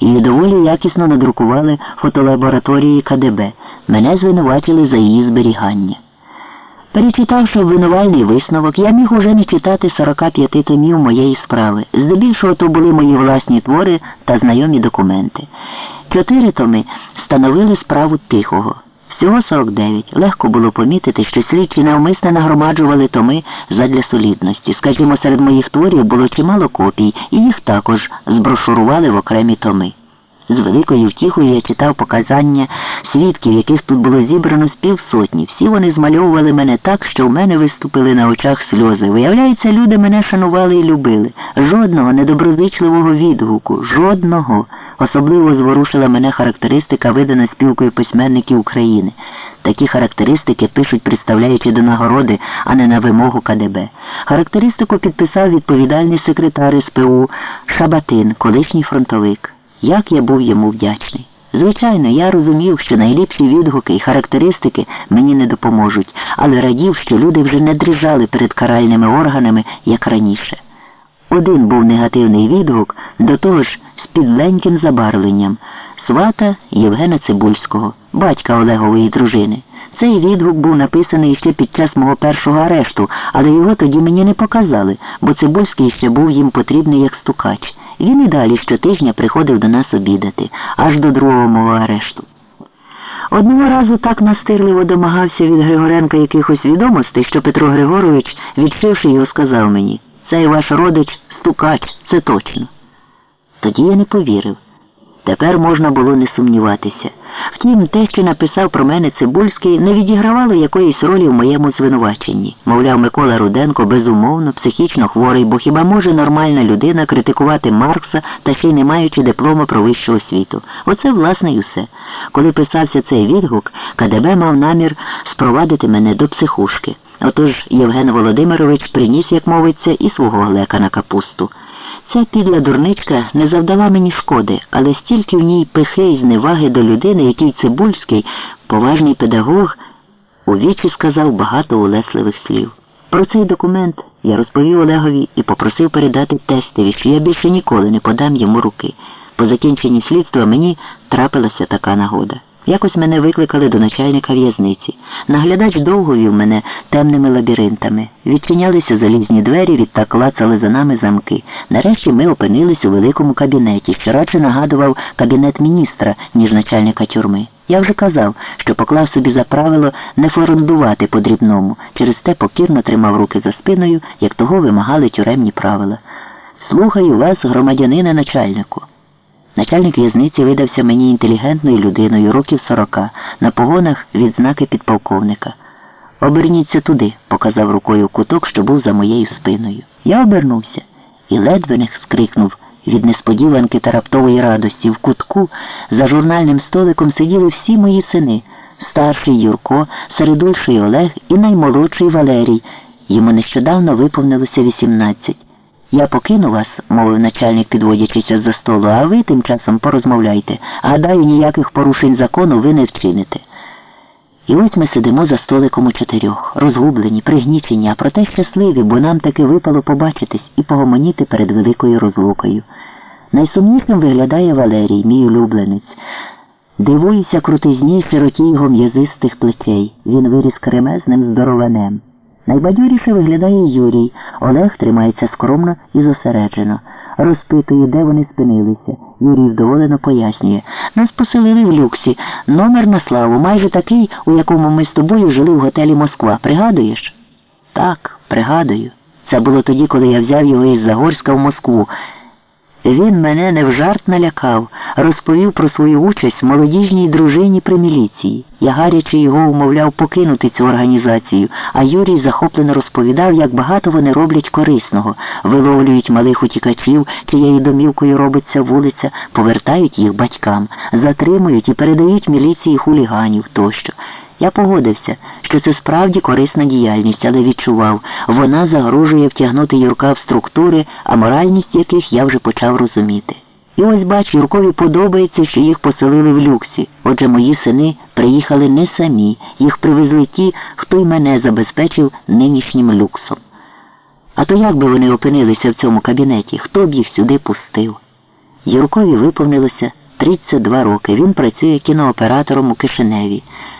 і доволі якісно надрукували фотолабораторії КДБ. Мене звинуватили за її зберігання. Перечитавши обвинувальний висновок, я міг уже не читати 45 томів моєї справи. Здебільшого то були мої власні твори та знайомі документи. Чотири томи становили справу тихого. Всього 49. Легко було помітити, що слідчі навмисно нагромаджували томи задля солідності. Скажімо, серед моїх творів було чимало копій, і їх також зброшурували в окремі томи. З великою втіхою я читав показання свідків, яких тут було зібрано з півсотні. Всі вони змальовували мене так, що в мене виступили на очах сльози. Виявляється, люди мене шанували і любили. Жодного недоброзичливого відгуку, жодного. Особливо зворушила мене характеристика, видана спілкою письменників України. Такі характеристики пишуть, представляючи до нагороди, а не на вимогу КДБ. Характеристику підписав відповідальний секретар СПУ Шабатин, колишній фронтовик. Як я був йому вдячний. Звичайно, я розумів, що найліпші відгуки і характеристики мені не допоможуть, але радів, що люди вже не дрижали перед каральними органами, як раніше. Один був негативний відгук, до того ж з підленьким забарвленням свата Євгена Цибульського, батька Олегової дружини. Цей відгук був написаний ще під час мого першого арешту, але його тоді мені не показали, бо Цибульський ще був їм потрібний як стукач. Він і далі щотижня приходив до нас обідати, аж до другого мого арешту. Одного разу так настирливо домагався від Григоренка якихось відомостей, що Петро Григорович, відшивши його, сказав мені цей ваш родич стукач, це точно. Тоді я не повірив. Тепер можна було не сумніватися. Втім, те, що написав про мене Цибульський, не відігравало якоїсь ролі в моєму звинуваченні. Мовляв, Микола Руденко безумовно, психічно хворий, бо хіба може нормальна людина критикувати Маркса та ще й не маючи диплому про вищу освіту. Оце, власне, і все. Коли писався цей відгук, КДБ мав намір спровадити мене до психушки. Отож Євген Володимирович приніс, як мовиться, і свого глека на капусту. Ця підла дурничка не завдала мені шкоди, але стільки в ній пихи і зневаги до людини, який Цибульський, поважний педагог, у вічі сказав багато улесливих слів. Про цей документ я розповів Олегові і попросив передати тестові, що я більше ніколи не подам йому руки. По закінченні слідства мені трапилася така нагода. Якось мене викликали до начальника в'язниці. Наглядач довго вів мене темними лабіринтами. Відчинялися залізні двері, відтак клацали за нами замки. Нарешті ми опинились у великому кабінеті, що радше нагадував кабінет міністра, ніж начальника тюрми. Я вже казав, що поклав собі за правило не форундувати по дрібному, через те покірно тримав руки за спиною, як того вимагали тюремні правила. Слухаю вас, громадянина начальнику. Начальник в'язниці видався мені інтелігентною людиною, років сорока, на погонах відзнаки підполковника. Оберніться туди, показав рукою куток, що був за моєю спиною. Я обернувся і ледве не скрикнув від несподіванки та раптової радості. В кутку за журнальним столиком сиділи всі мої сини старший Юрко, середульший Олег і наймолодший Валерій. Йому нещодавно виповнилося 18. Я покину вас, мовив начальник, підводячися за столу, а ви тим часом порозмовляйте. Гадаю, ніяких порушень закону ви не вчините. І ось ми сидимо за столиком у чотирьох, розгублені, пригнічені, а проте щасливі, бо нам таки випало побачитись і погомоніти перед великою розлукою. Найсумнішим виглядає Валерій, мій улюбленець. Дивуюся крутизні широті його м'язистих плечей. Він виріс кремезним здоровенем. Найбадьоріше виглядає Юрій. Олег тримається скромно і зосереджено. Розпитує, де вони спинилися. Юрій вдоволено пояснює. Нас поселили в люксі. Номер на славу, майже такий, у якому ми з тобою жили в готелі Москва. Пригадуєш? Так, пригадую. Це було тоді, коли я взяв його із Загорська в Москву. Він мене не в жарт налякав, розповів про свою участь молодіжній дружині при міліції. Я гаряче його умовляв покинути цю організацію, а Юрій захоплено розповідав, як багато вони роблять корисного, виловлюють малих утікачів, чиєю домівкою робиться вулиця, повертають їх батькам, затримують і передають міліції хуліганів тощо. Я погодився, що це справді корисна діяльність, але відчував, вона загрожує втягнути Юрка в структури, а моральність яких я вже почав розуміти. І ось бач, Юркові подобається, що їх поселили в люксі. Отже, мої сини приїхали не самі, їх привезли ті, хто й мене забезпечив нинішнім люксом. А то як би вони опинилися в цьому кабінеті, хто б їх сюди пустив? Юркові виповнилося 32 роки. Він працює кінооператором у Кишиневі.